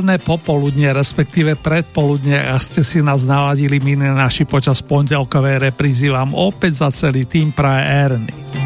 Jarné popoludne, respektíve predpoludne, a ste si nás naladili mine naši počas pondelkovej reprízy vám opäť za celý tým praje Ernie.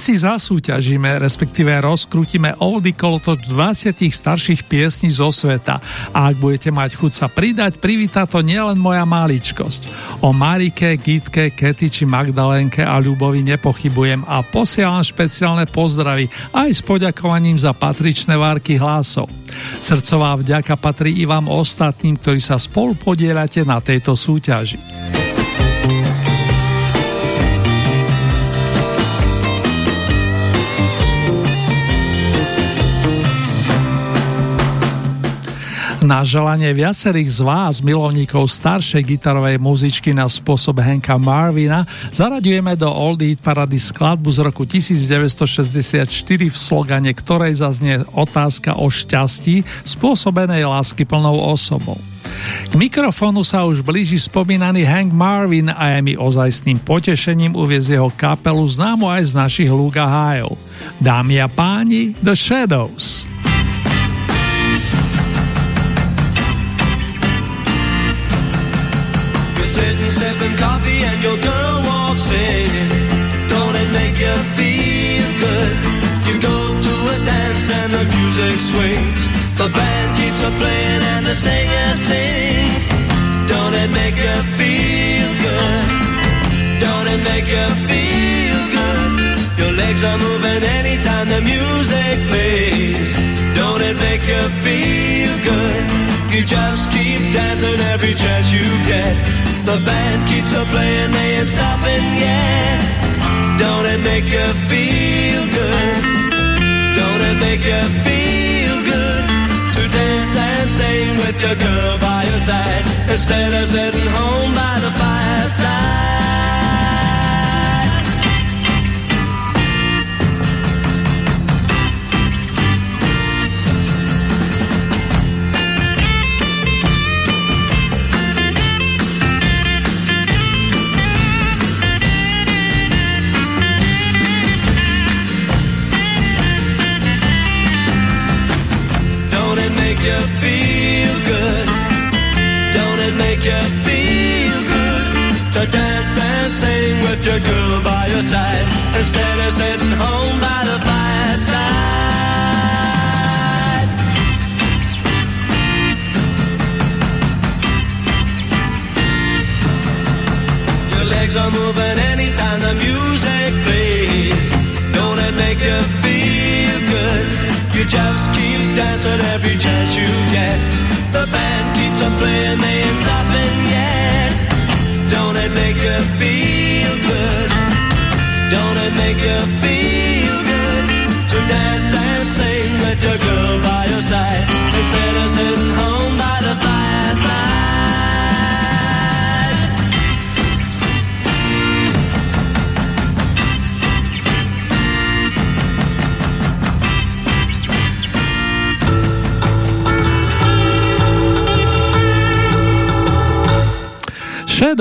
Si zasúťažíme, respektíve rozkrútime Oldy Kolotoč 20 starších piesní zo sveta a ak budete mať chuť sa pridať, privíta to nielen moja maličkosť. O Marike, Gitke, Kety či Magdalenke a Ľubovi nepochybujem a posielam špeciálne pozdravy aj s poďakovaním za patričné várky hlasov. Srdcová vďaka patrí i vám ostatným, ktorí sa spolu podielate na tejto súťaži. Na želanie viacerých z vás, milovníkov staršej gitarovej muzičky na spôsob Henka Marvina, zaraďujeme do Old Eat Parady skladbu z roku 1964, v slogane ktorej zaznie otázka o šťastí spôsobenej lásky plnou osobou. K mikrofónu sa už blíži spomínaný Hank Marvin a je mi ozajstným potešením uviezť jeho kapelu známu aj z našich Luga hájov. Dámy a páni, The Shadows. Sitting sipping coffee and your girl walks in. Don't it make you feel good? You go to a dance and the music swings. The band keeps on playing and the singer sings. Don't it make you feel good? Don't it make you feel good? Your legs are moving anytime the music plays. Don't it make you feel good? You just keep dancing every chance you get. The band keeps on playing, they ain't stopping yet. Don't it make you feel good? Don't it make you feel good? To dance and sing with your girl by your side instead of sitting home by the fireside.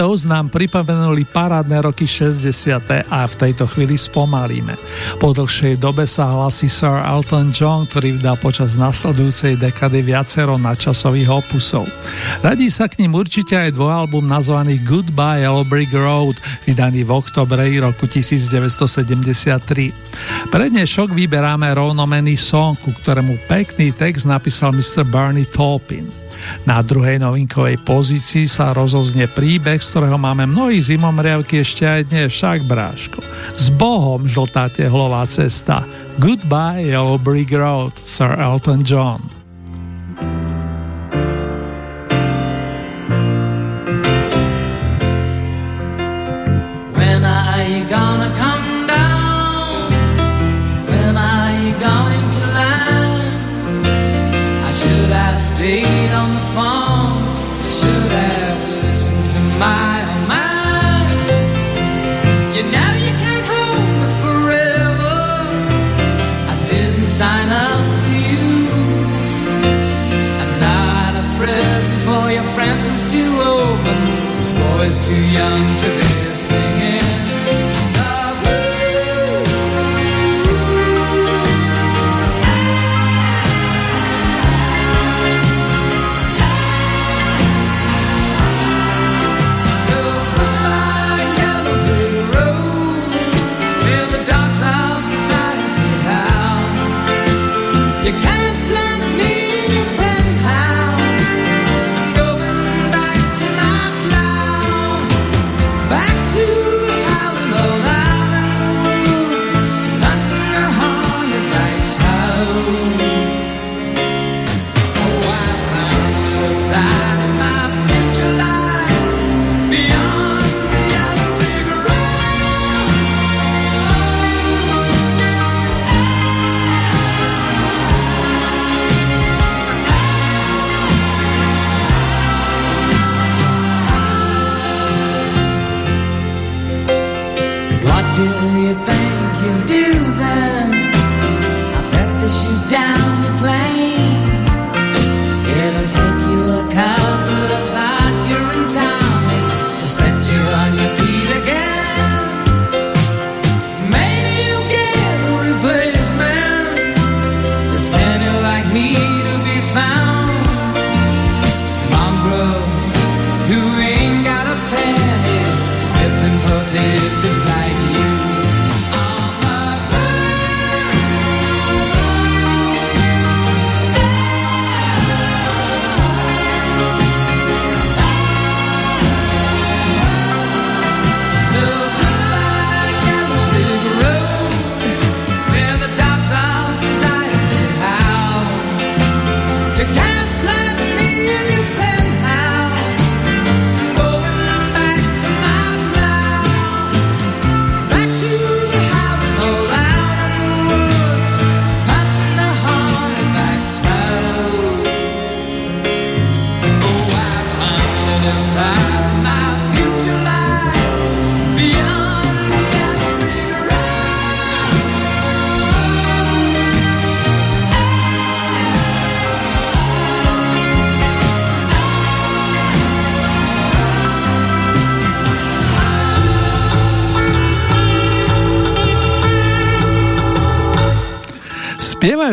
Shadows nám pripomenuli parádne roky 60. a v tejto chvíli spomalíme. Po dlhšej dobe sa hlasí Sir Elton John, ktorý vydal počas nasledujúcej dekady viacero nadčasových opusov. Radí sa k ním určite aj dvojalbum nazvaný Goodbye Yellow Brick Road, vydaný v oktobre roku 1973. Pre dnešok vyberáme rovnomený song, ku ktorému pekný text napísal Mr. Barney Taupin. Na druhej novinkovej pozícii sa rozoznie príbeh, z ktorého máme mnohí zimomriavky ešte aj dnes, však bráško. S Bohom žltá tehlová cesta. Goodbye Yellow Brick Road, Sir Elton John. On the phone. You should have listened to my own mind. You know you can't hold me forever. I didn't sign up for you. I'm not a present for your friends to open. This boy's too young to be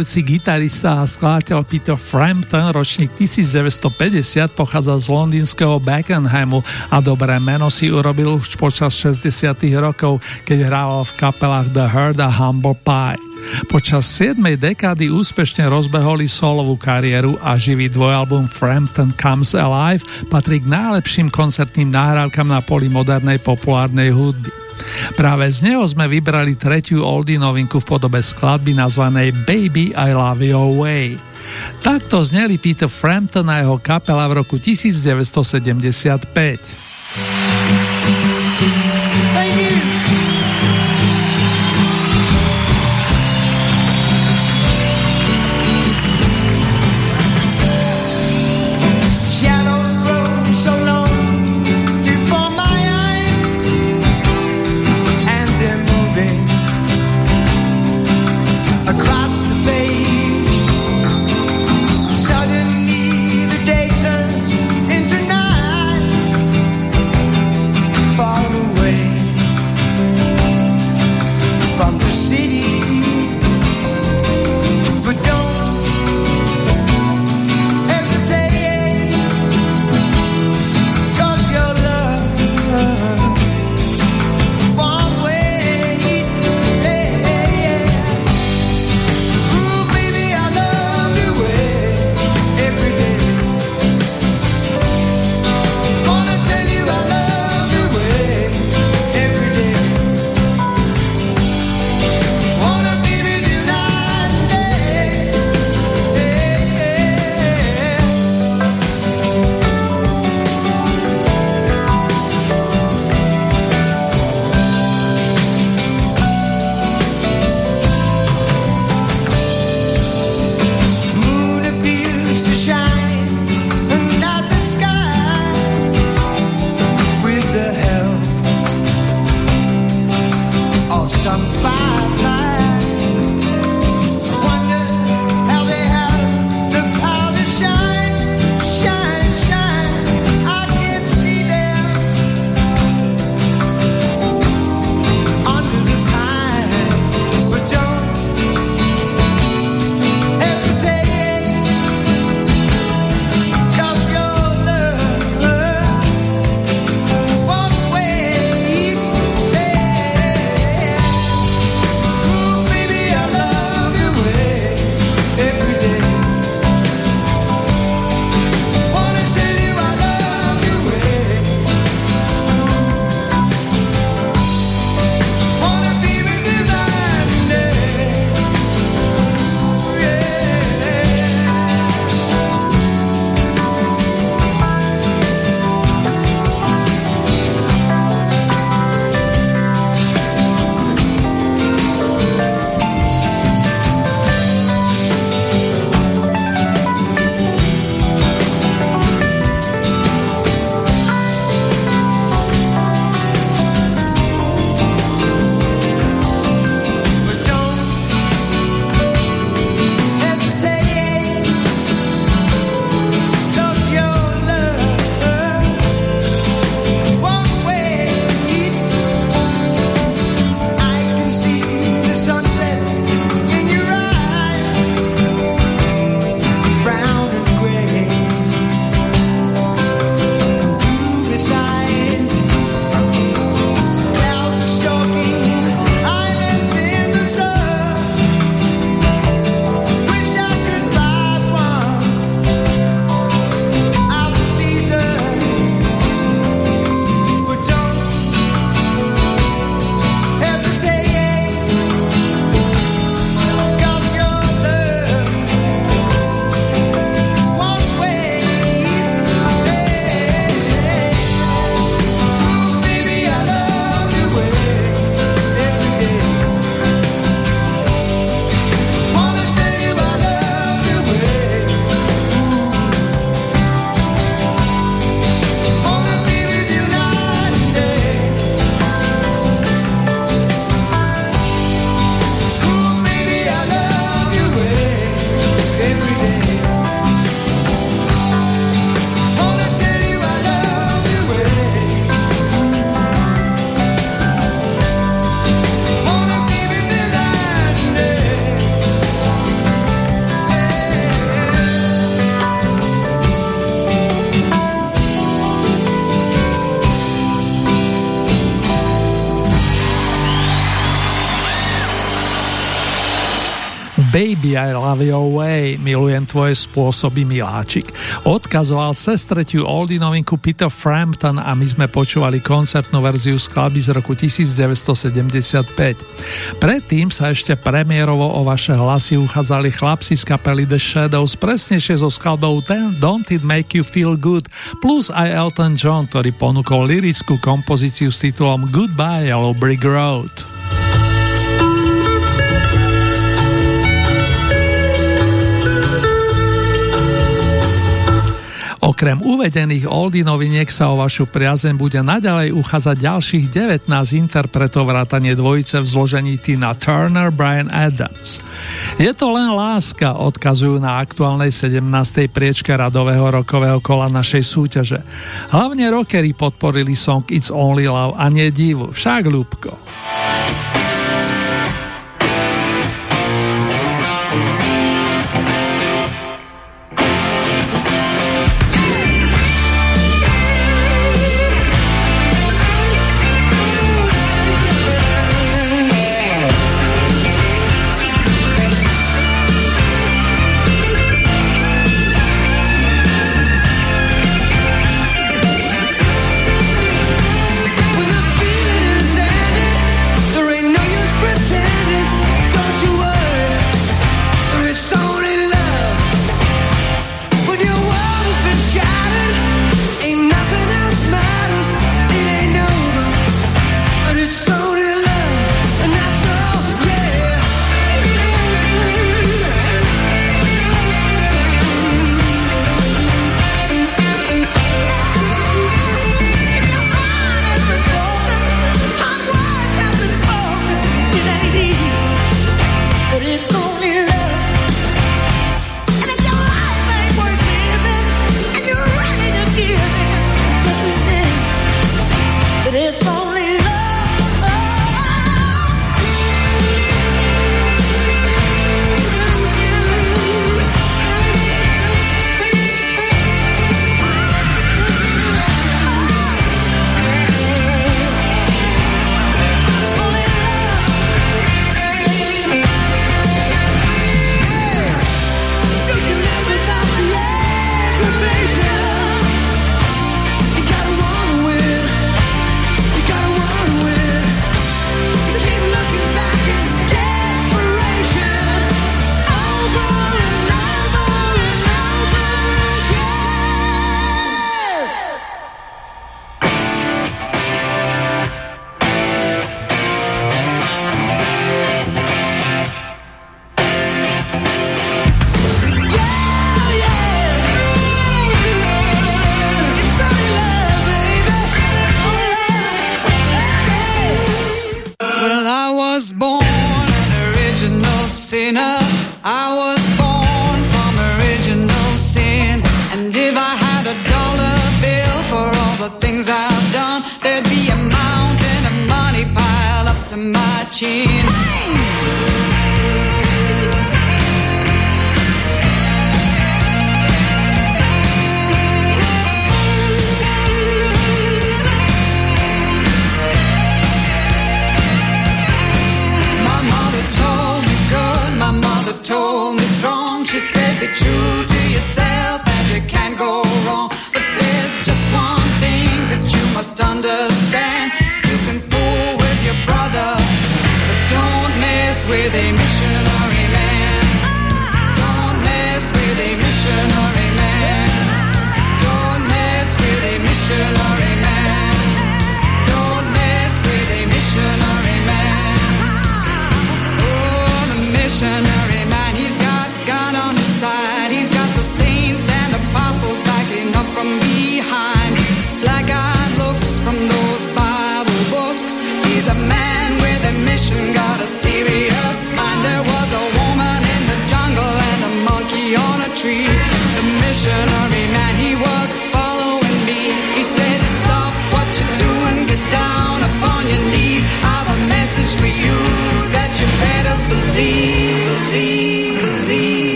Spievajúci gitarista a skladateľ Peter Frampton, ročník 1950, pochádza z londýnskeho Beckenhamu a dobré meno si urobil už počas 60 rokov, keď hrával v kapelách The Herd a Humble Pie. Počas 7. dekády úspešne rozbeholi solovú kariéru a živý dvojalbum Frampton Comes Alive patrí k najlepším koncertným nahrávkam na poli modernej populárnej hudby. Práve z neho sme vybrali tretiu oldie novinku v podobe skladby nazvanej Baby I Love Your Way. Takto zneli Peter Frampton a jeho kapela v roku 1975. I love your way, milujem tvoje spôsoby, miláčik. Odkazoval sestretiu oldie novinku Peter Frampton a my sme počúvali koncertnú verziu skladby z roku 1975. Predtým sa ešte premiérovo o vaše hlasy uchádzali chlapci z kapely The Shadows, presnejšie so skladbou Don't It Make You Feel Good, plus aj Elton John, ktorý ponúkol lirickú kompozíciu s titulom Goodbye Yellow Brick Road. Okrem uvedených oldy noviniek sa o vašu priazeň bude naďalej uchádzať ďalších 19 interpretov vrátane dvojice v zložení Tina Turner, Brian Adams. Je to len láska, odkazujú na aktuálnej 17. priečke radového rokového kola našej súťaže. Hlavne rockery podporili song It's Only Love a nie divu, však ľúbko. 情。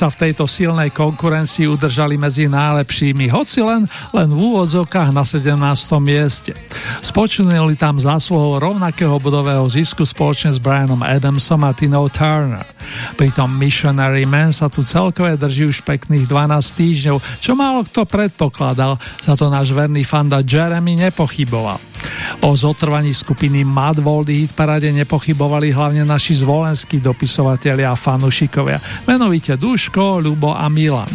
Sa v tejto silnej konkurencii udržali medzi najlepšími, hoci len, len v úvodzovkách na 17. mieste. Spočinili tam zásluhou rovnakého bodového zisku spoločne s Brianom Adamsom a Tinou Turner. Pritom Missionary Man sa tu celkové drží už pekných 12 týždňov, čo málo kto predpokladal, za to náš verný fanda Jeremy nepochyboval. O zotrvaní skupiny Mad Voldy hit parade nepochybovali hlavne naši zvolenskí dopisovatelia a fanušikovia, menovite Duško, Ľubo a Milan.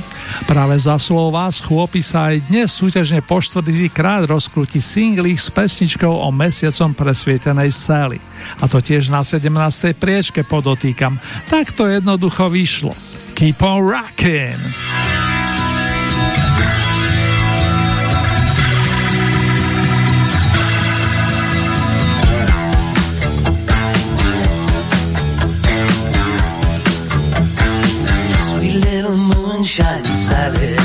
Práve za slovo vás chôpi sa aj dnes súťažne po krát rozkrúti singli s pesničkou o mesiacom presvietenej Sally. A to tiež na 17. priečke podotýkam. Tak to jednoducho vyšlo. Keep on rockin'! valid.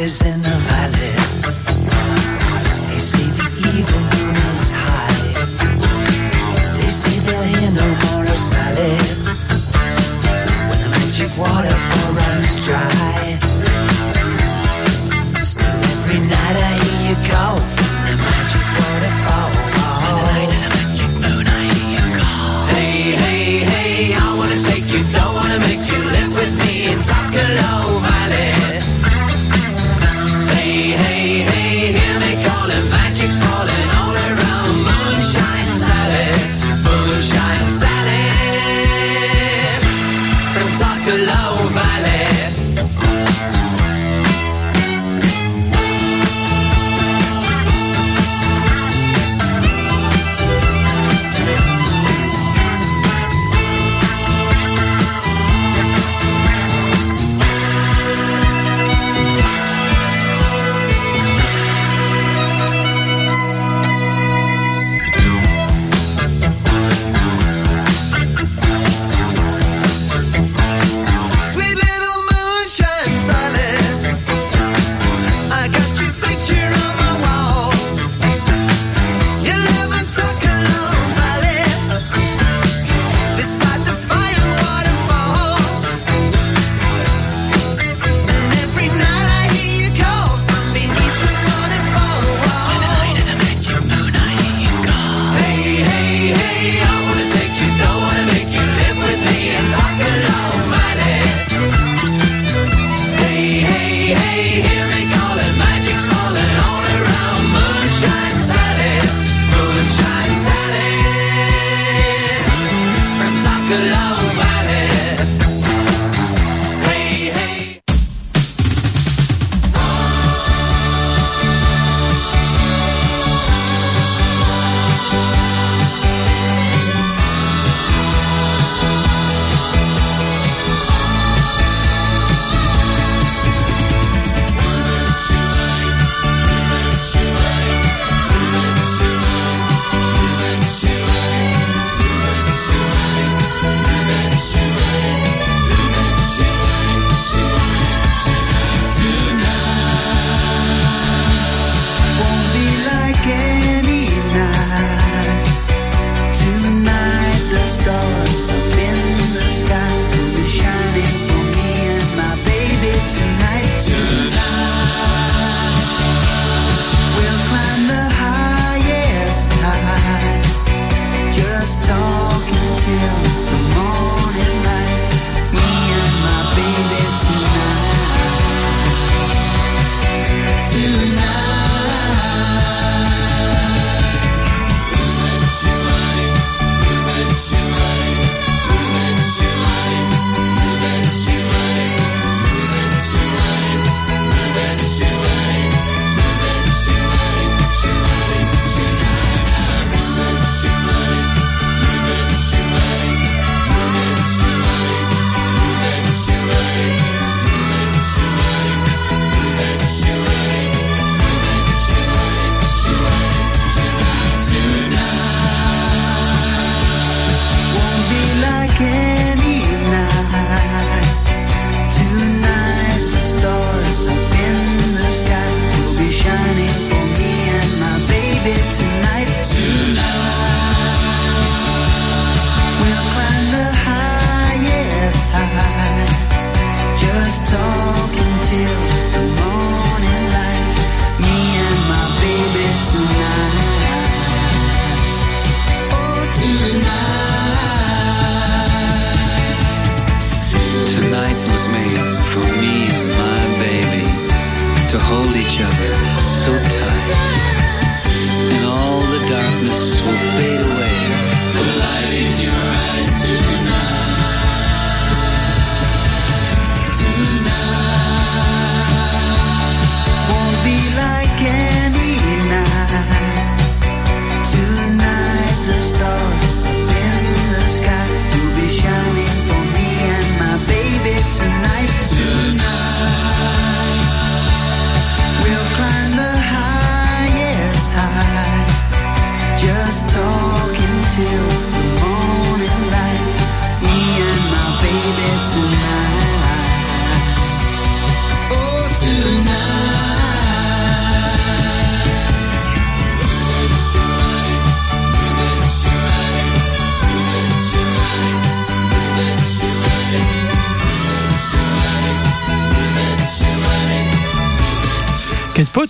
is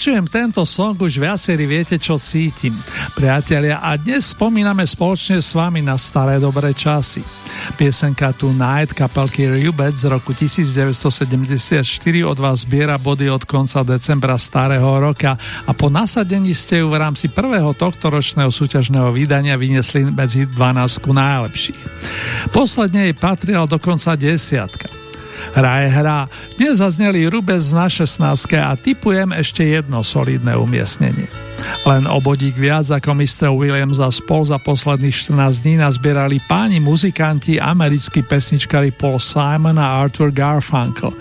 počujem tento song, už viacerí viete, čo cítim. Priatelia, a dnes spomíname spoločne s vami na staré dobré časy. Piesenka Tonight kapelky Rubec z roku 1974 od vás zbiera body od konca decembra starého roka a po nasadení ste ju v rámci prvého tohto ročného súťažného vydania vyniesli medzi 12 najlepších. Posledne jej patrila dokonca desiatka. Hra je hra. Dnes zazneli Rubez na 16 a typujem ešte jedno solidné umiestnenie. Len obodík viac ako Mr. Williams a spol za posledných 14 dní nazbierali páni muzikanti americkí pesničkári Paul Simon a Arthur Garfunkel.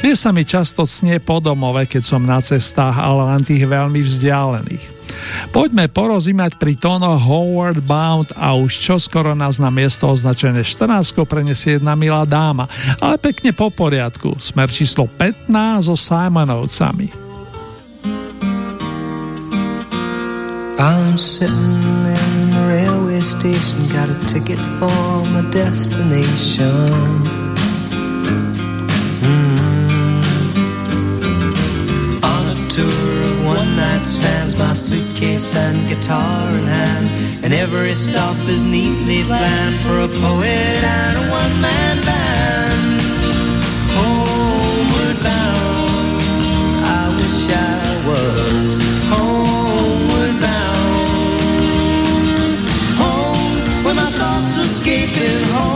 Tiež sa mi často snie po domove, keď som na cestách, ale len tých veľmi vzdialených. Poďme porozímať pri tónoch Howard Bound a už čoskoro nás na miesto označené 14 prenesie jedna milá dáma, ale pekne po poriadku. Smer číslo 15 so Simonovcami. I'm sitting in the railway station, got a ticket for my destination. Stands my suitcase and guitar in hand, and every stop is neatly planned for a poet and a one-man band. Homeward bound, I wish I was homeward bound. Home, where my thoughts escaping home,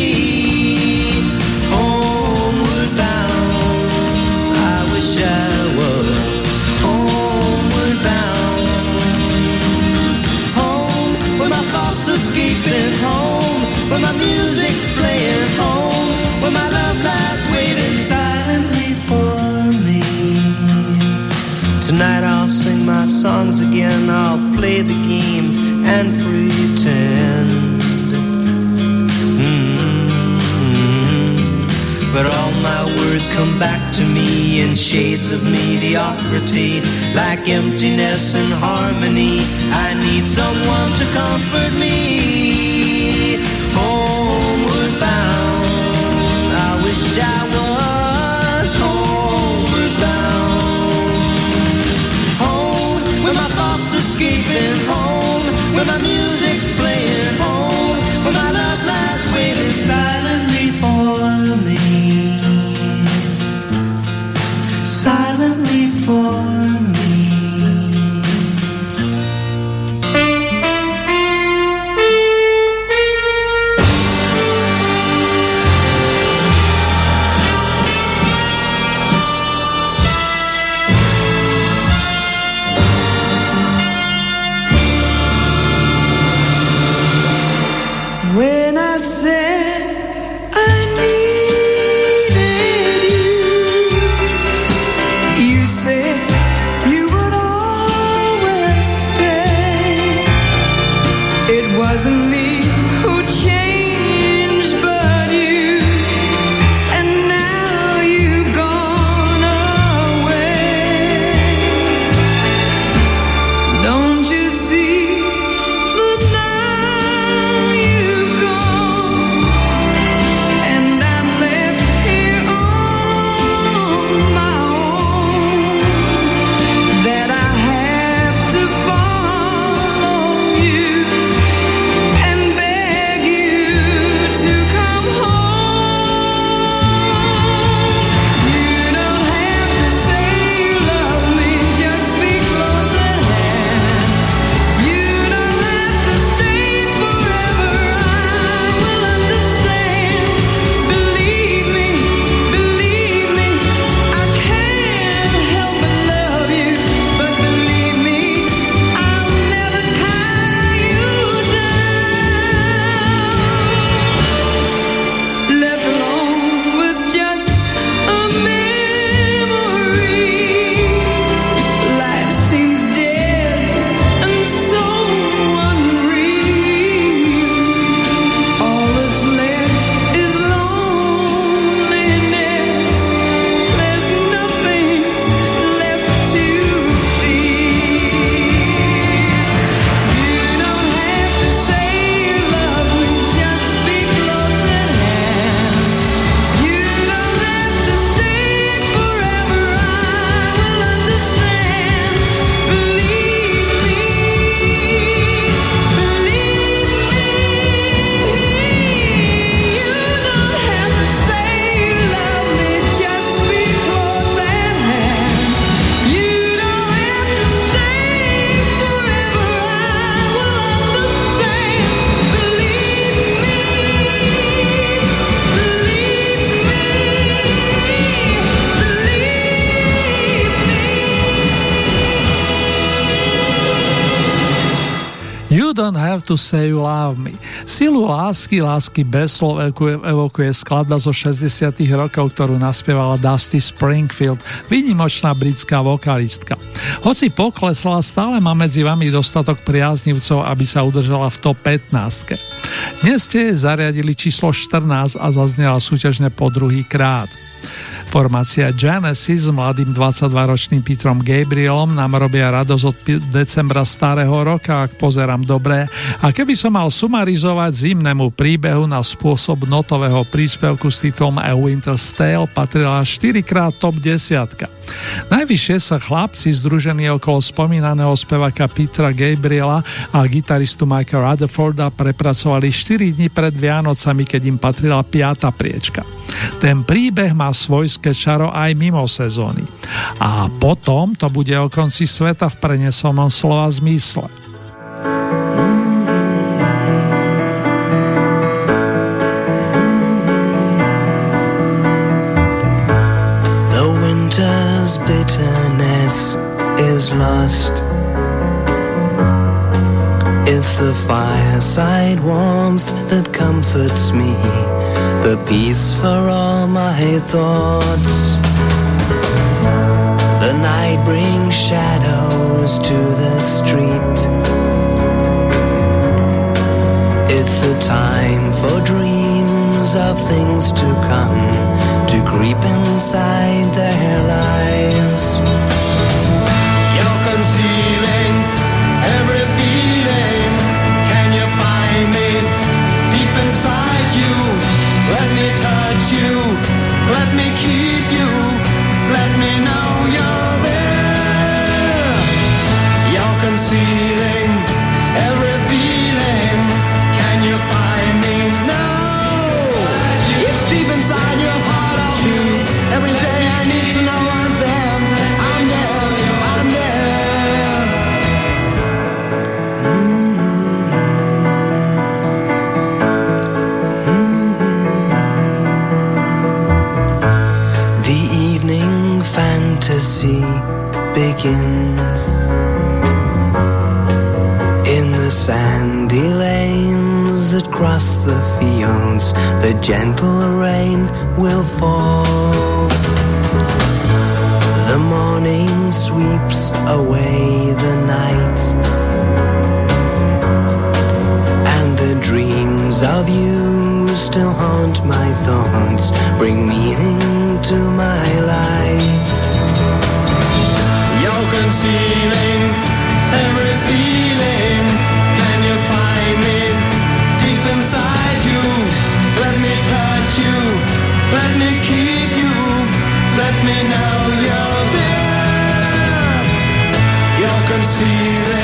play the game and pretend. Mm-hmm. But all my words come back to me in shades of mediocrity, like emptiness and harmony. I need someone to comfort me. been you love me. Silu lásky, lásky bez slov evokuje skladba zo 60 rokov, ktorú naspievala Dusty Springfield, výnimočná britská vokalistka. Hoci poklesla, stále má medzi vami dostatok priaznivcov, aby sa udržala v top 15. Dnes ste zariadili číslo 14 a zaznela súťažne po druhý krát. Formácia Genesis s mladým 22-ročným Petrom Gabrielom nám robia radosť od decembra starého roka, ak pozerám dobre. A keby som mal sumarizovať zimnému príbehu na spôsob notového príspevku s titulom A Winter's Tale, patrila 4 krát top 10. Najvyššie sa chlapci združení okolo spomínaného speváka Petra Gabriela a gitaristu Michael Rutherforda prepracovali 4 dní pred Vianocami, keď im patrila piata priečka. Ten príbeh má svojské čaro aj mimo sezóny. A potom to bude o konci sveta v prenesenom slova zmysle. It's the fireside warmth that comforts me the peace for all my thoughts. The night brings shadows to the street. It's the time for dreams of things to come to creep inside their lives. The gentle rain will fall. The morning sweeps away the night, and the dreams of you still haunt my thoughts, bring meaning to my life. You're concealing me know you're there. You're concealing every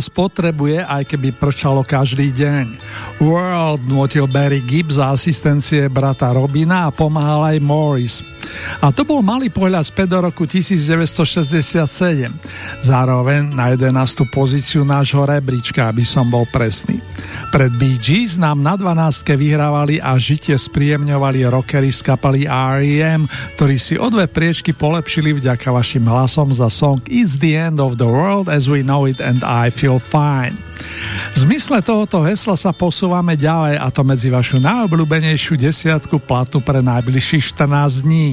nás potrebuje, aj keby prčalo každý deň. World nutil Barry Gibb za asistencie brata Robina a pomáhal aj Morris. A to bol malý pohľad späť do roku 1967. Zároveň na 11. pozíciu nášho rebríčka, aby som bol presný. Pred Bee Gees nám na 12. vyhrávali a žitie spríjemňovali rockery z kapely R.E.M., ktorí si o dve priečky polepšili vďaka vašim hlasom za song It's the end of the world as we know it and I feel fine. V zmysle tohoto hesla sa posúvame ďalej a to medzi vašu najobľúbenejšiu desiatku platu pre najbližších 14 dní.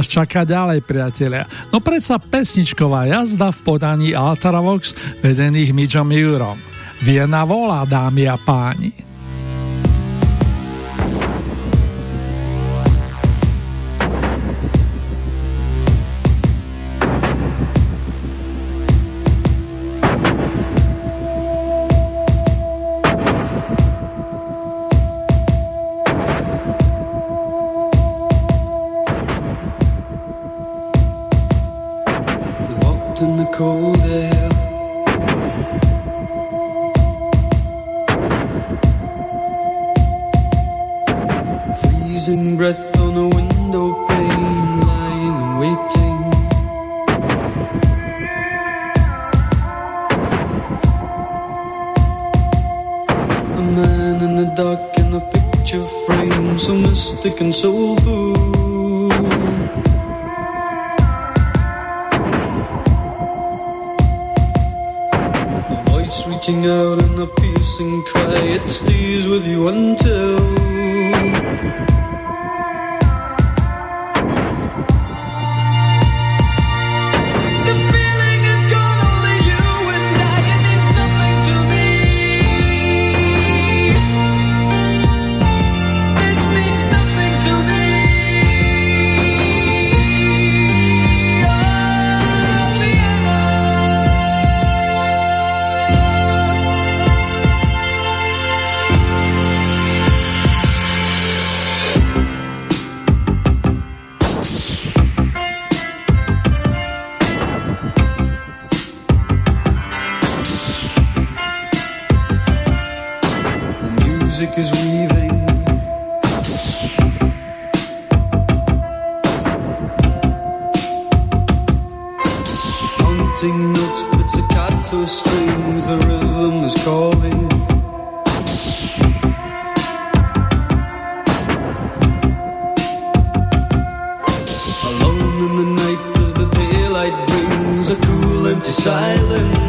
Nás čaká ďalej, priatelia? No predsa pesničková jazda v podaní Altaravox vedených Midžom Jurom. Viena volá, dámy a páni. Silence.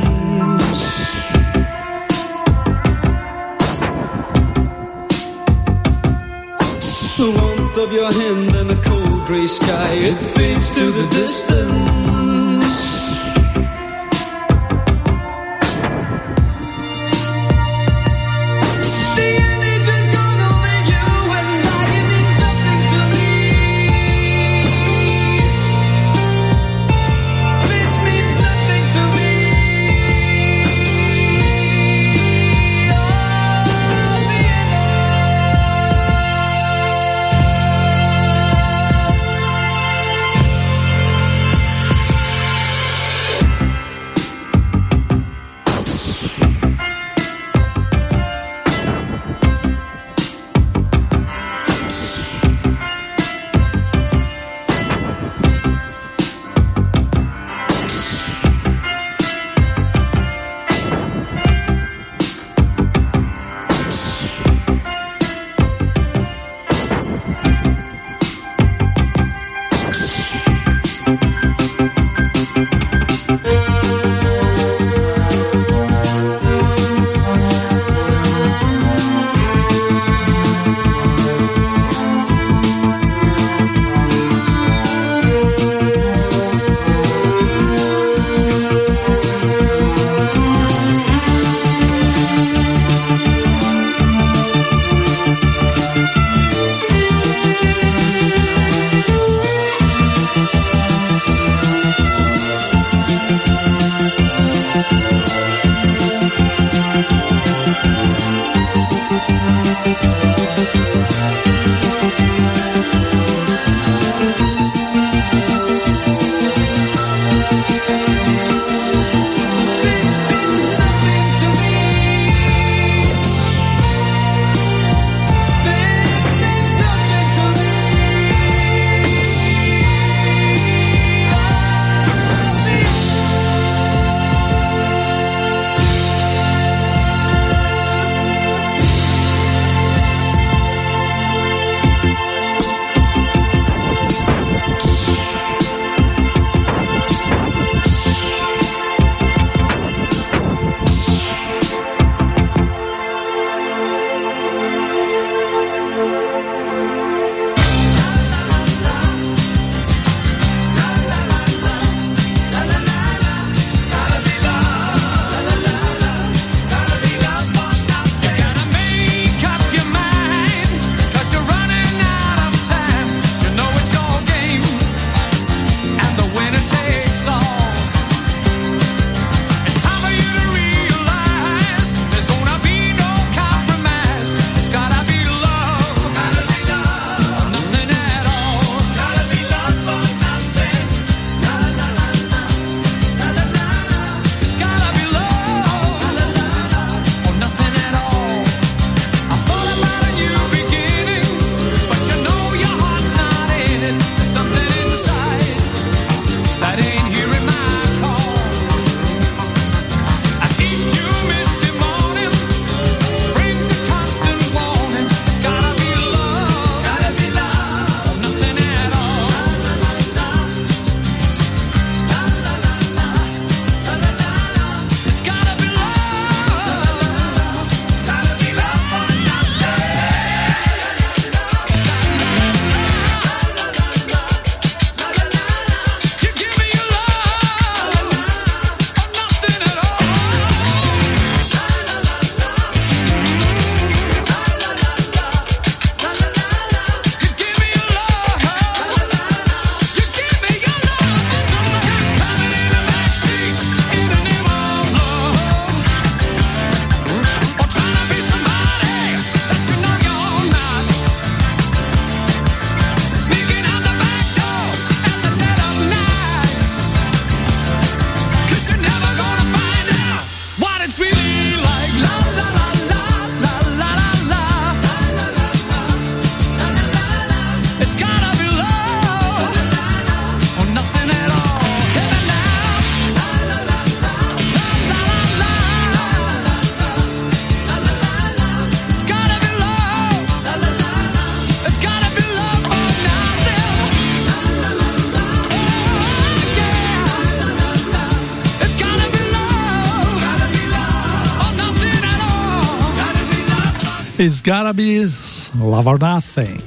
The warmth of your hand and the cold grey sky, it fades to the distance. It's gotta be love or nothing.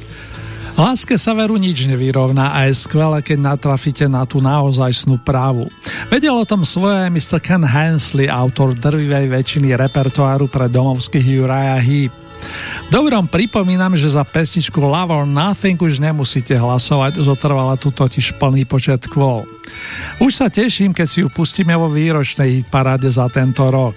Láske sa veru nič nevyrovná a je skvelé, keď natrafíte na tú naozajstnú právu. Vedel o tom svoje Mr. Ken Hensley, autor drvivej väčšiny repertoáru pre domovských Uriah Heep. Dobrom pripomínam, že za pesničku Love or Nothing už nemusíte hlasovať, zotrvala tu totiž plný počet kvôl. Už sa teším, keď si ju pustíme vo výročnej paráde za tento rok.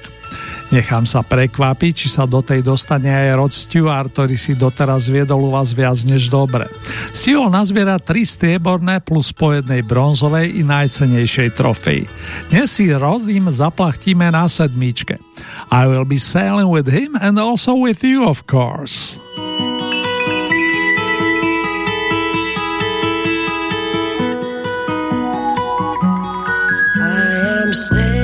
Nechám sa prekvapiť, či sa do tej dostane aj Rod Stewart, ktorý si doteraz viedol u vás viac než dobre. Stihol nazbierať tri strieborné plus po jednej bronzovej i najcenejšej trofej. Dnes si Rodím zaplachtíme na sedmičke. I will be sailing with him and also with you of course. I am I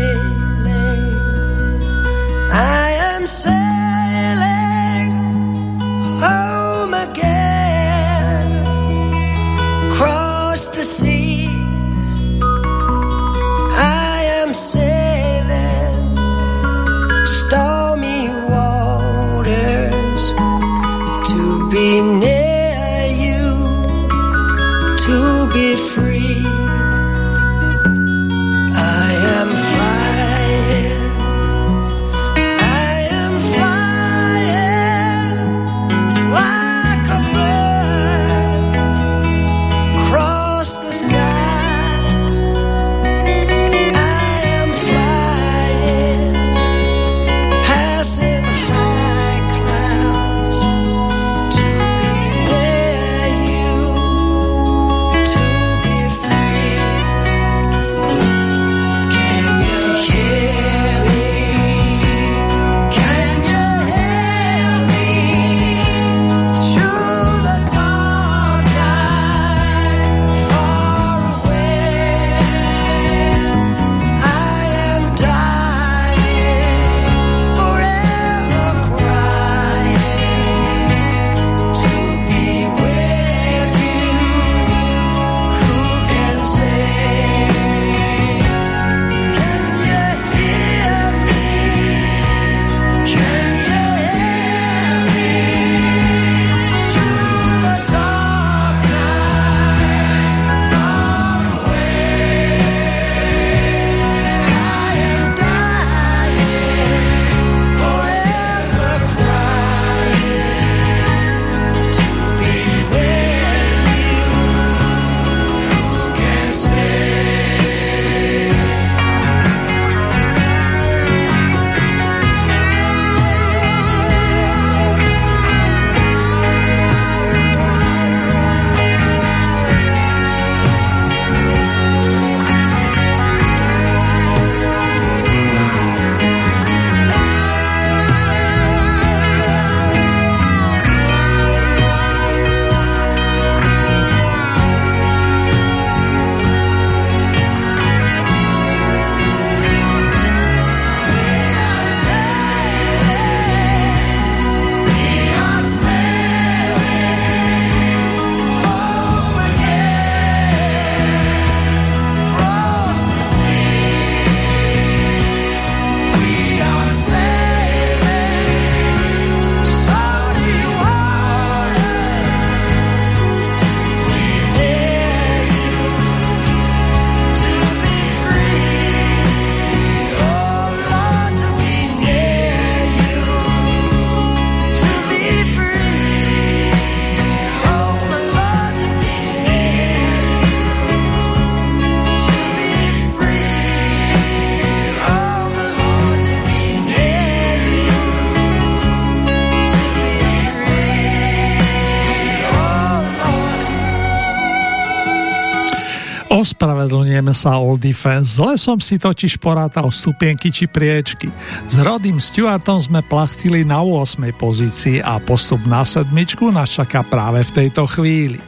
Ospravedlňujeme sa Old Defense, zle som si totiž porátal stupienky či priečky. S Rodym Stewartom sme plachtili na 8. pozícii a postup na sedmičku nás čaká práve v tejto chvíli.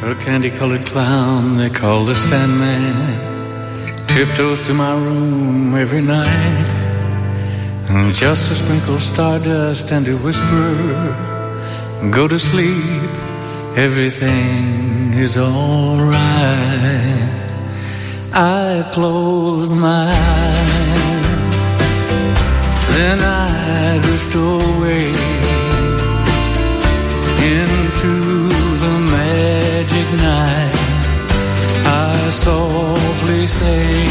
A candy-colored clown they call the Sandman tiptoes to my room every night. Just to sprinkle stardust and to whisper, go to sleep, everything is alright. I close my eyes. Then I drift away Into the magic night. I softly say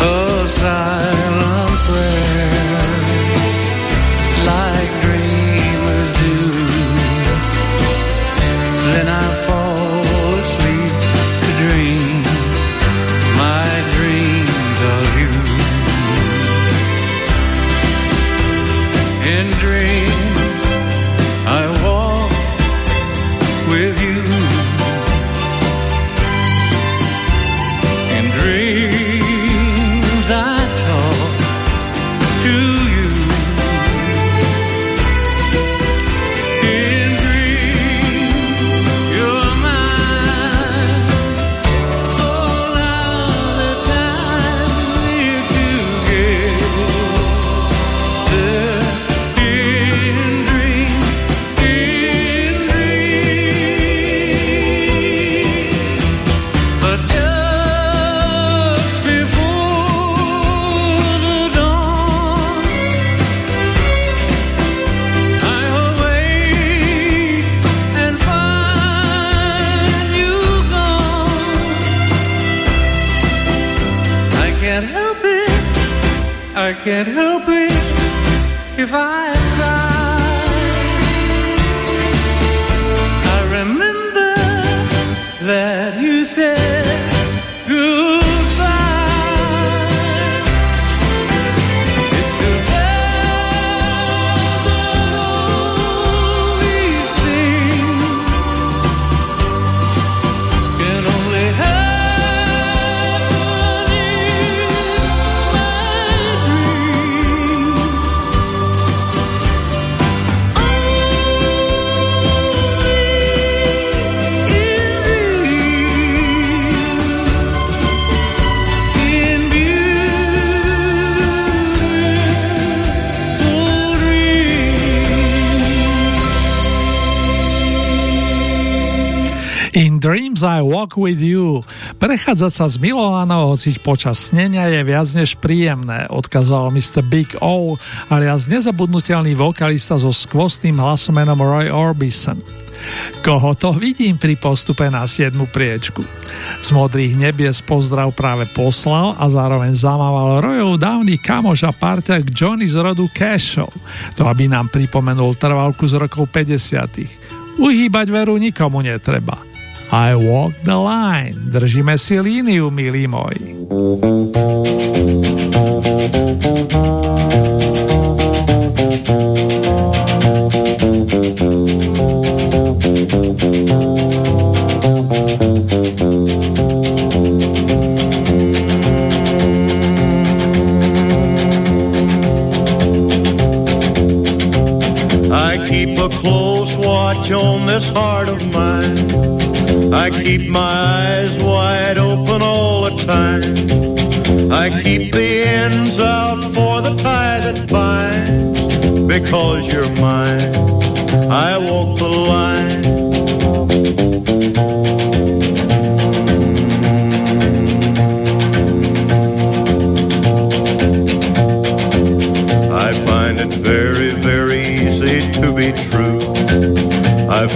A silent prayer. Can't help it if I Dreams I Walk With You. Prechádzať sa z milovanou hociť počas snenia je viac než príjemné, odkazoval Mr. Big O, alias nezabudnutelný vokalista so skvostným hlasom menom Roy Orbison. Koho to vidím pri postupe na 7. priečku. Z modrých nebies pozdrav práve poslal a zároveň zamával Royov dávny kamoš a parťák Johnny z rodu Cashov. To aby nám pripomenul trvalku z rokov 50. Uhýbať veru nikomu netreba. I walk the line. Držíme si líniu, milí moji. I keep a close watch on this heart of mine. I keep my eyes wide open all the time. I keep the ends out for the tie that binds. Because you're mine, I walk the line.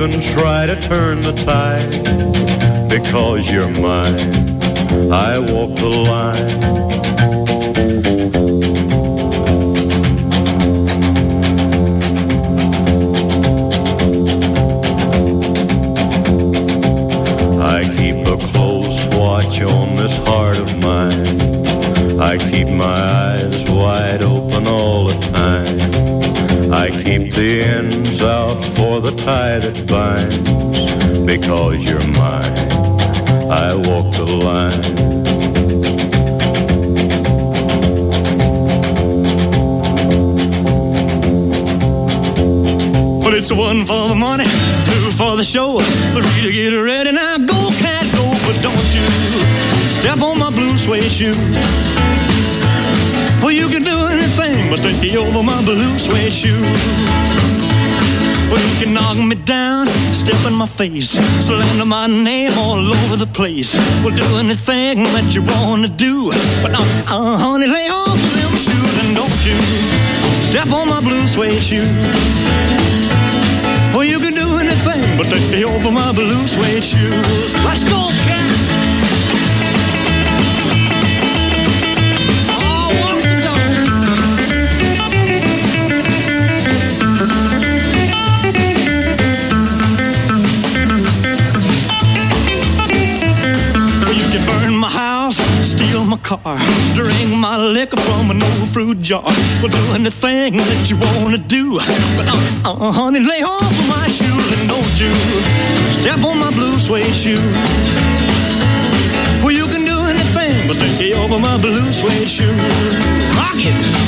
Even try to turn the tide. Because you're mine, I walk the line. I keep a close watch on this heart of mine. I keep my eyes wide open all the time. I keep the ends for the tie that binds. Because you're mine, I walk the line. Well, it's one for the money, two for the show, three to get ready. Now go, cat, go, but don't you step on my blue suede shoe. Well, you can do anything but take over my blue suede shoe. Well, you can knock me down, step in my face, slander my name all over the place. Well, do anything that you want to do, but uh, uh, honey, lay off them shoes and don't you step on my blue suede shoe. Well, you can do anything but me over my blue suede shoes. Let's go, cat. Car, drink my liquor from an old fruit jar. Well, do anything that you wanna do, but uh, uh, honey, lay off of my shoes and don't you step on my blue suede shoe. Well, you can do anything, but lay off of my blue suede shoe. Rock it.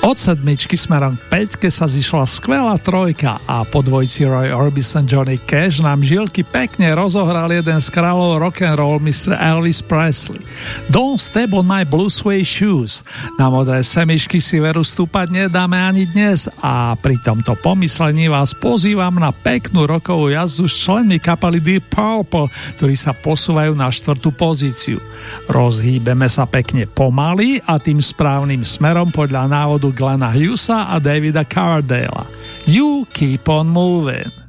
Od sedmičky smerom k peťke sa zišla skvelá trojka a po dvojci Roy Orbison Johnny Cash nám žilky pekne rozohral jeden z kráľov rock'n'roll Mr. Elvis Presley. Don't step on my blue suede shoes. Na modré semišky si veru stúpať nedáme ani dnes a pri tomto pomyslení vás pozývam na peknú rokovú jazdu s členmi kapely Deep Purple, ktorí sa posúvajú na štvrtú pozíciu. Rozhýbeme sa pekne pomaly a tým správnym smerom podľa návodu Glena Hughesa a Davida Cardale. You keep on moving.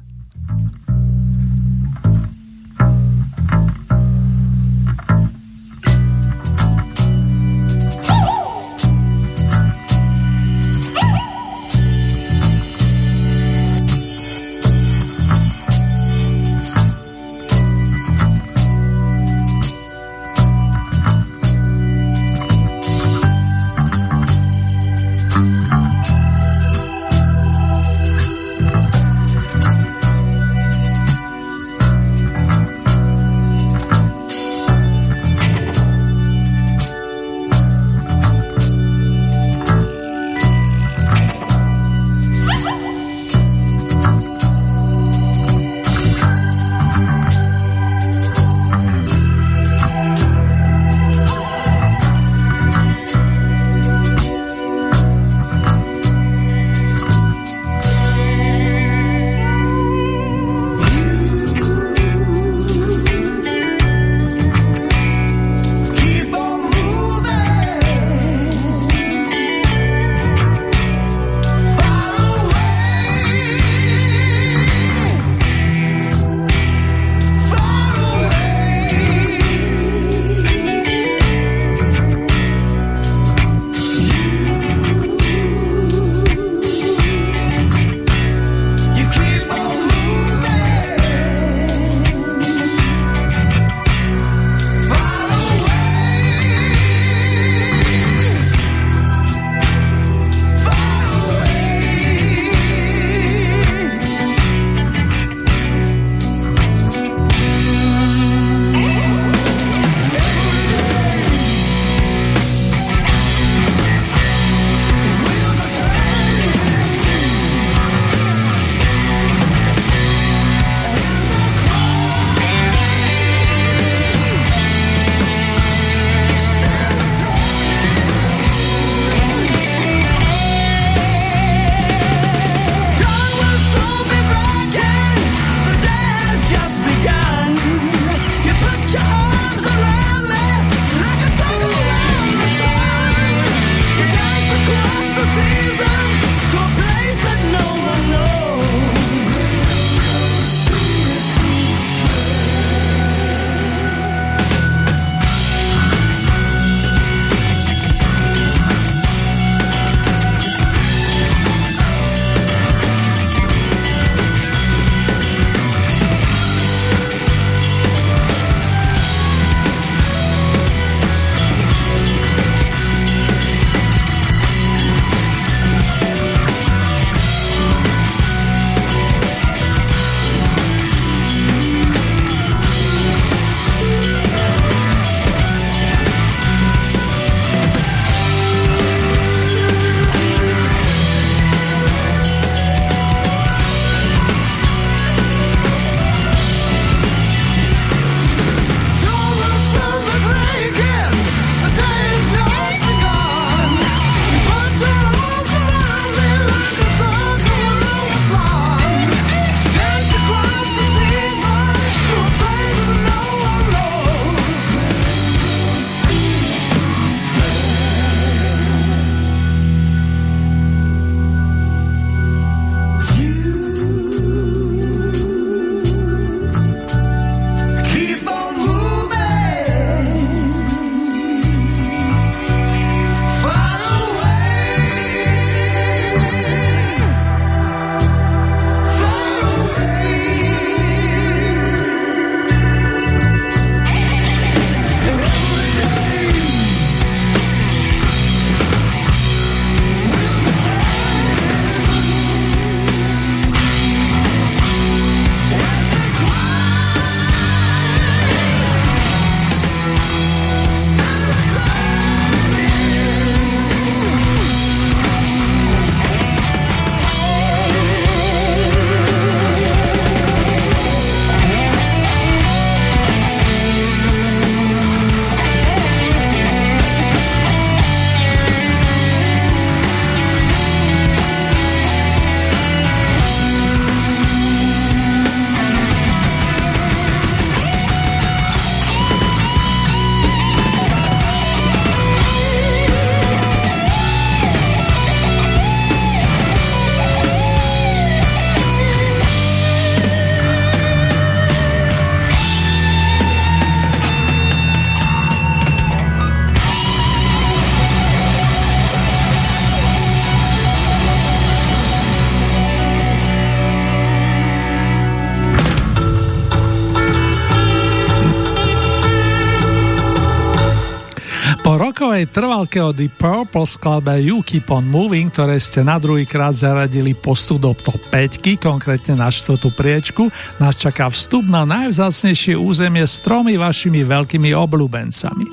Trvalke od The Purple skladbe You Keep On Moving, ktoré ste na druhýkrát zaradili postup do top 5, konkrétne na štvrtú priečku, nás čaká vstup na najvzácnejšie územie s tromi vašimi veľkými obľúbencami.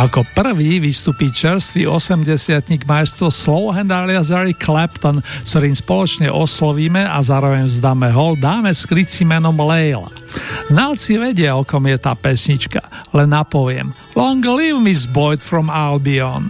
Ako prvý vystupí čerstvý 80 majstvo Slowhand alias Eric Clapton, s ktorým spoločne oslovíme a zároveň vzdáme hol dáme skryť menom Leila. Znalci vedia, o kom je tá pesnička, len napoviem. Long live Miss Boyd from Albion.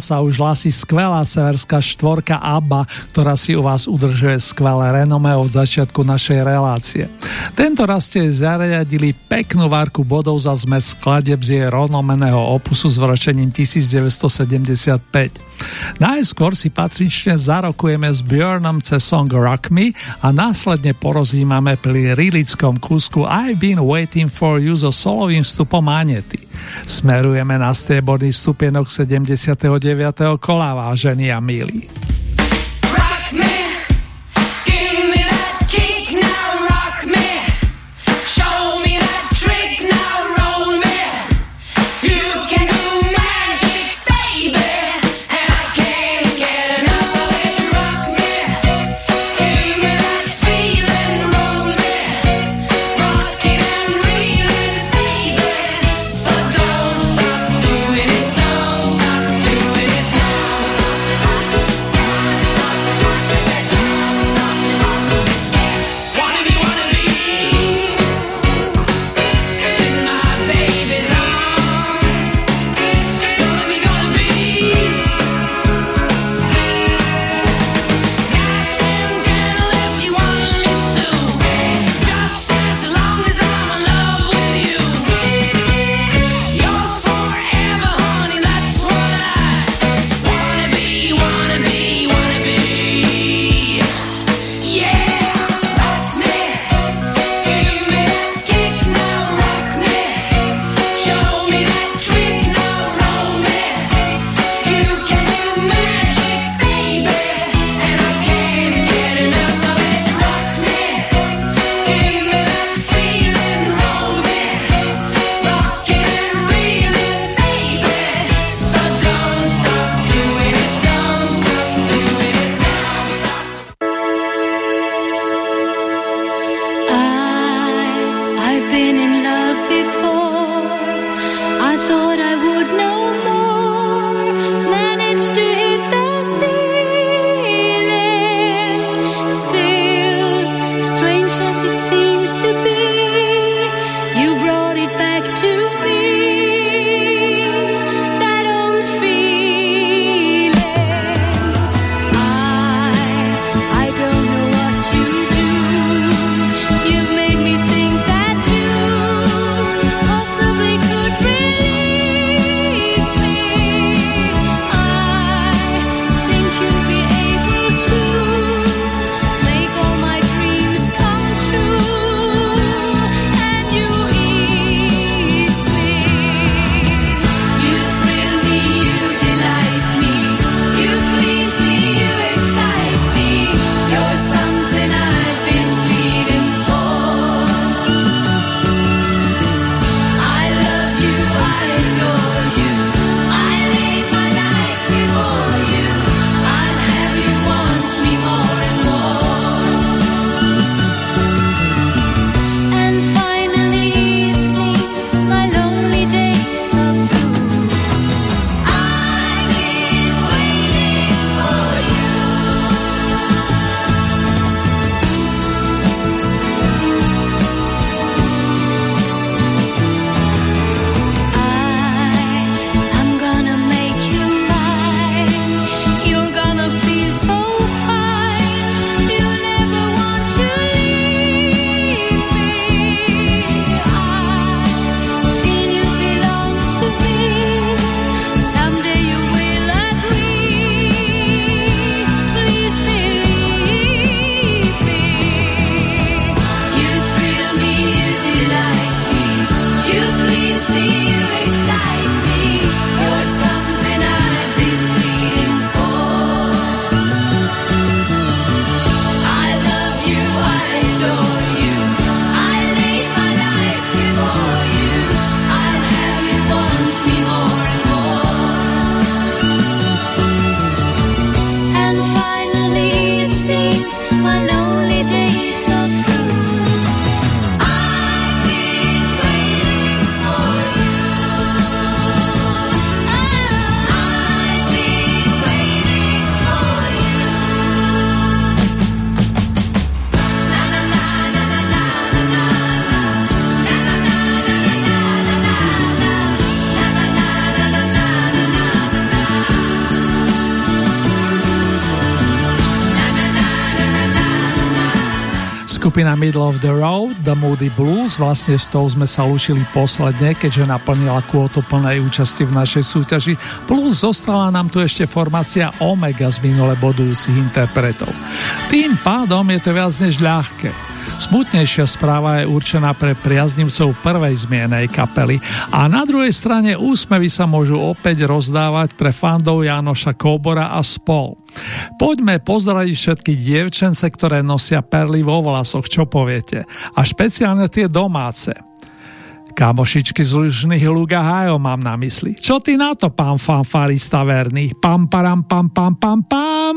Sa už hlasí skvelá severská štvorka ABBA, ktorá si u vás udržuje skvelé renome od začiatku našej relácie. Tento raz ste zariadili peknú várku bodov za zmes skladeb z jej rovnomeného opusu s vročením 1975. Najskôr si patrične zarokujeme s Björnom cez song Rock Me a následne porozímame pri rilickom kúsku I've been waiting for you so solovým vstupom Anety. Smerujeme na strieborný stupienok 79. kola, vážení a milí. Skupina Middle of the Road, The Moody Blues, vlastne s tou sme sa lušili posledne, keďže naplnila kvótu plnej účasti v našej súťaži, plus zostala nám tu ešte formácia Omega z minule bodujúcich interpretov. Tým pádom je to viac než ľahké. Smutnejšia správa je určená pre priaznivcov prvej zmienej kapely a na druhej strane úsmevy sa môžu opäť rozdávať pre fandov Janoša Kobora a spol. Poďme pozdraviť všetky dievčence, ktoré nosia perly vo vlasoch, čo poviete? A špeciálne tie domáce. Kamošičky z Lužných Luga Hajo mám na mysli. Čo ty na to, pán fanfarista verný? Pam, param, pam, pam, pam, pam.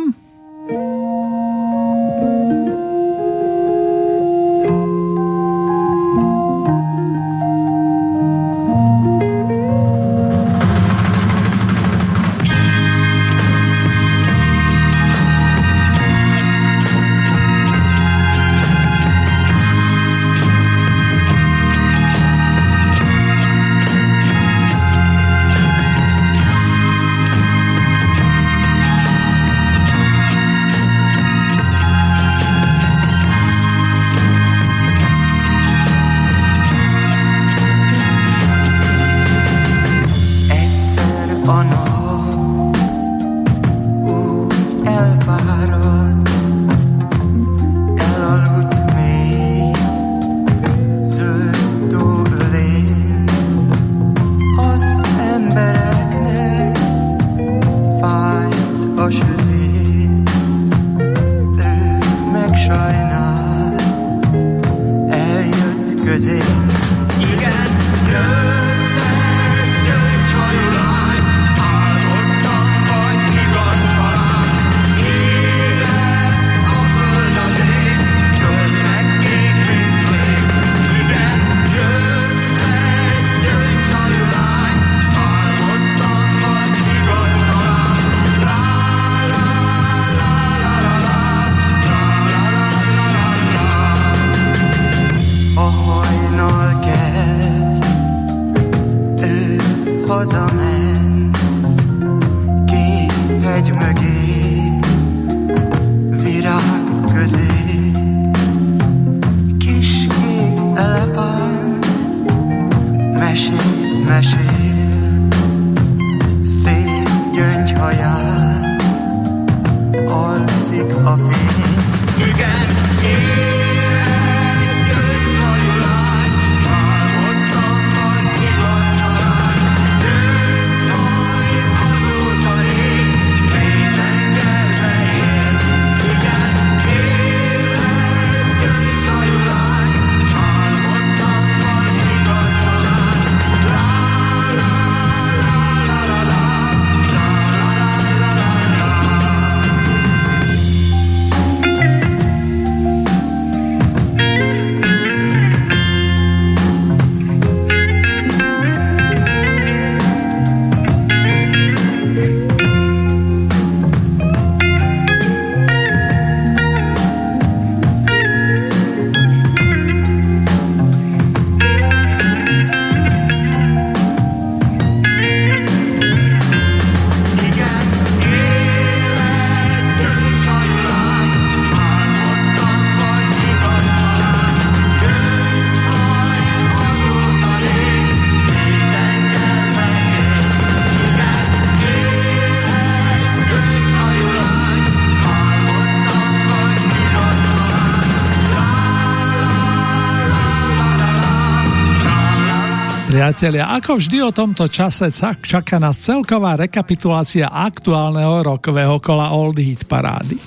Priatelia, ako vždy o tomto čase čaká nás celková rekapitulácia aktuálneho rokového kola Old Hit parády.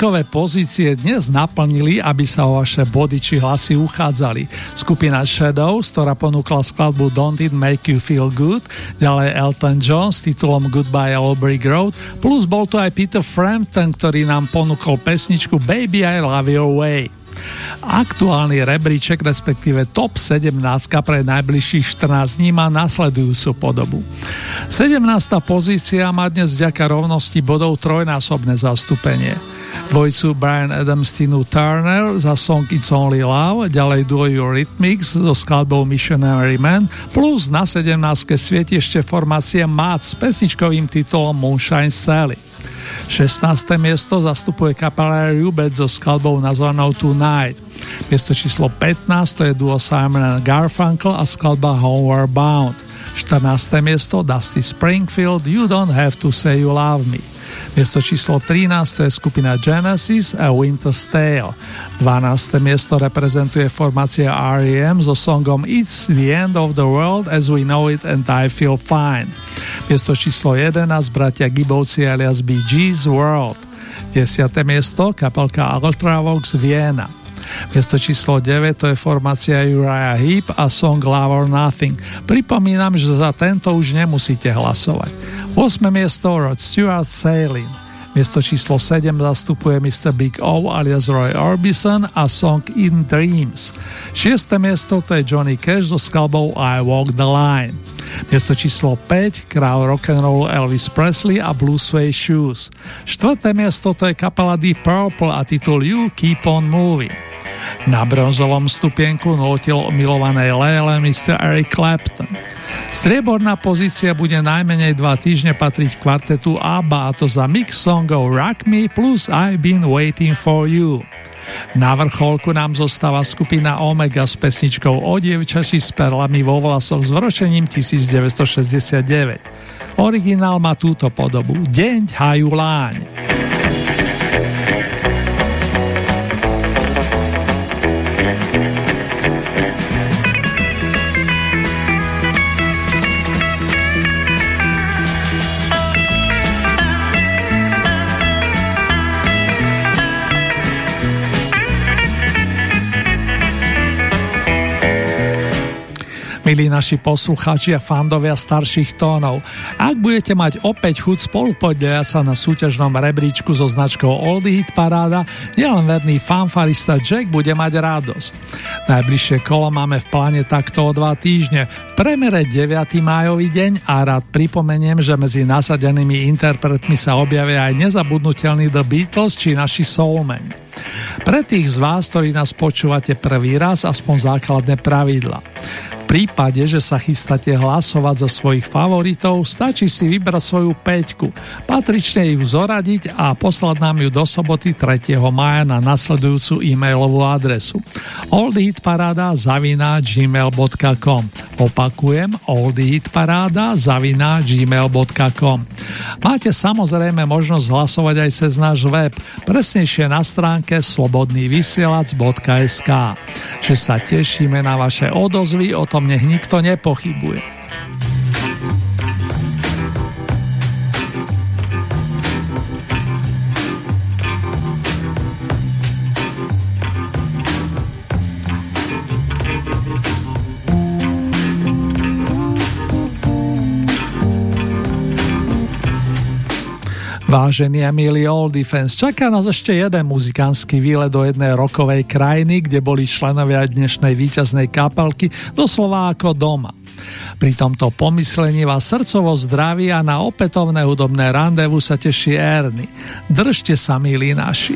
Novinkové pozície dnes naplnili, aby sa o vaše body či hlasy uchádzali. Skupina Shadows, ktorá ponúkla skladbu Don't It Make You Feel Good, ďalej Elton John s titulom Goodbye Albury Road, plus bol tu aj Peter Frampton, ktorý nám ponúkol pesničku Baby I Love Your Way. Aktuálny rebríček, respektíve top 17 pre najbližších 14 dní má nasledujúcu podobu. 17. pozícia má dnes vďaka rovnosti bodov trojnásobné zastúpenie. Dvojcu Brian Adams Turner za song It's Only Love, ďalej duo Rhythmics so skladbou Missionary Man, plus na 17. svieti ešte formácie Mad s pesničkovým titulom Moonshine Sally. 16. miesto zastupuje kapela Rubec so skladbou nazvanou Tonight. Miesto číslo 15 to je duo Simon Garfunkel a skladba Homeward Bound. 14. miesto Dusty Springfield You Don't Have to Say You Love Me. Miesto číslo 13 je skupina Genesis a Winter's Tale. 12. miesto reprezentuje formácia R.E.M. so songom It's the End of the World as We Know It and I Feel Fine. Miesto číslo 11 bratia Gibovci alias Gees World. 10. miesto kapelka Ultravox Vienna. Miesto číslo 9 to je formácia Uriah Heep a song Love or Nothing. Pripomínam, že za tento už nemusíte hlasovať. 8. miesto Rod Stewart Sailing. Miesto číslo 7 zastupuje Mr. Big O alias Roy Orbison a song In Dreams. 6. miesto to je Johnny Cash so skladbou I Walk the Line. Miesto číslo 5 král rock'n'rollu Elvis Presley a Blue Suede Shoes. 4. miesto to je kapela Deep Purple a titul You Keep On Moving. Na bronzovom stupienku notil milovanej Lele Mr. Eric Clapton. Strieborná pozícia bude najmenej dva týždne patriť kvartetu ABBA a to za mix songov Rock Me plus I've Been Waiting For You. Na vrcholku nám zostáva skupina Omega s pesničkou o dievčači s perlami vo vlasoch s vročením 1969. Originál má túto podobu Deň hajú láň. Milí naši poslucháči a fandovia starších tónov. Ak budete mať opäť chuť spolupodielať sa na súťažnom rebríčku so značkou Oldie Hit Paráda, nielen verný fanfarista Jack bude mať radosť. Najbližšie kolo máme v pláne takto o dva týždne, v premere 9. májový deň a rád pripomeniem, že medzi nasadenými interpretmi sa objavia aj nezabudnutelný The Beatles či naši Soulmen. Pre tých z vás, ktorí nás počúvate prvý raz, aspoň základné pravidla prípade, že sa chystáte hlasovať za svojich favoritov, stačí si vybrať svoju peťku, patrične ju zoradiť a poslať nám ju do soboty 3. maja na nasledujúcu e-mailovú adresu. oldhitparada zavina gmail.com Opakujem oldhitparáda zavina gmail.com Máte samozrejme možnosť hlasovať aj cez náš web, presnejšie na stránke slobodnývysielac.sk Že sa tešíme na vaše odozvy o tom, nech nikto nepochybuje. Vážení a milí Old Defense, čaká nás ešte jeden muzikánsky výlet do jednej rokovej krajiny, kde boli členovia dnešnej víťaznej kapelky doslova ako doma. Pri tomto pomyslení vás srdcovo zdraví a na opätovné hudobné randevu sa teší Erny. Držte sa, milí naši.